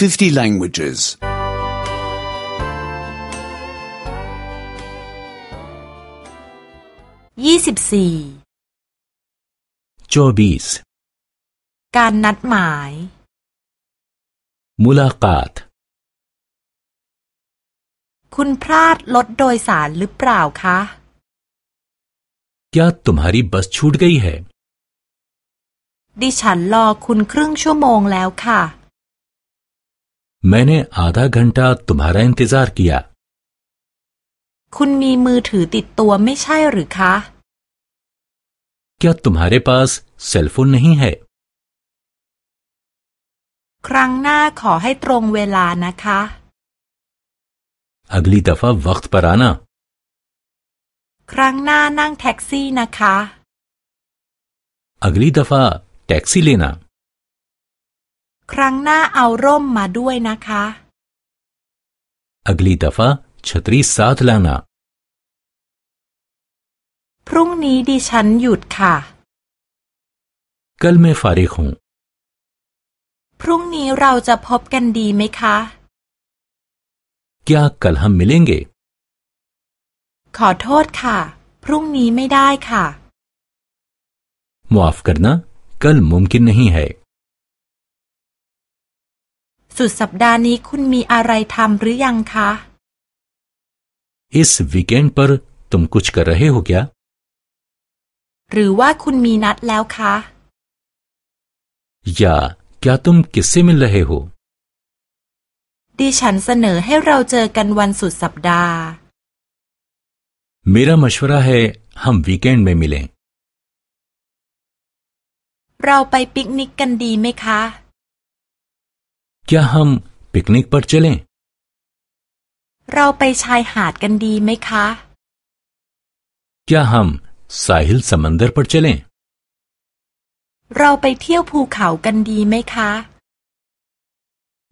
50 languages. ยี่สิบสี่ चौबीस การนัดหมาย मुलाकात คุณพลาดรถโดยสารหรือเปล่าคะ क्या तुम्हारी बस छूट गई है ดิฉันรอคุณครึ่งชั่วโมงแล้วค่ะ मैंने आधा घंटा तुम्हारा इंतजार किया คุณมีมือถือติดตัวไม่ใช่หรือคะ क्या तुम्हारे पास सेलफोन नहीं है ครั้งหน้าขอให้ตรงเวลานะคะ अगली दफा वक्त पर आना ครั้งหน้านั่งแท็กซี่นะคะ अगली दफा टैक्सी लेना ครั้งหน้าเอาร่มมาด้วยนะคะ अगली दफा छतरी साथ लाना พรุ่งนี้ดิฉันหยุดค่ะ कल मैं फारिग हूँ พรุ่งนี้เราจะพบกันดีไหมคะ क्या कल हम मिलेंगे ขอโทษค่ะ พรุ่งนี้ไม่ได้ค่ะ मुआफ करना कल मुमकिन नहीं है สุดสัปดาห์นี้คุณมีอะไรทำหรือยังคะ इस वीकेंड पर तुम कुछ कर रहे हो क्या หรือว่าคุณมีนัดแล้วคะ या क्या तुम किससे मिल रहे हो ดิฉันเสนอให้เราเจอกันวันสุดสัปดาห์ मेरा मशवरा है हम वीकेंड में मिलें เราไปปิกนิกกันดีไหมคะ क्या हम पिकनिक पर चलें เราไปชายหาดกันดีไหมคะ क्या हम साहिल समंदर पर चलें เราไปเที่ยวภูเขากันดีไหมคะ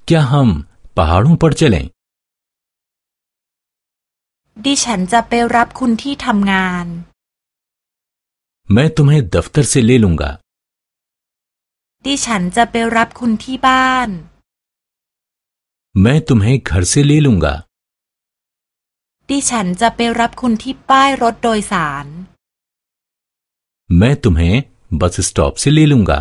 क्या हम पहाड़ों पर चलें ดิฉันจะไปรับคุณที่ทำงาน मैं तुम्हें दफ्तर से ले लूंगा ดิฉันจะไปรับคุณที่บ้าน मैं तुम्हें घर से ले लूंगा ดิฉันจะไปรับคุณที่ป้ายรถโดยสาร मैं तुम्हें बस स्टॉप से ले लूंगा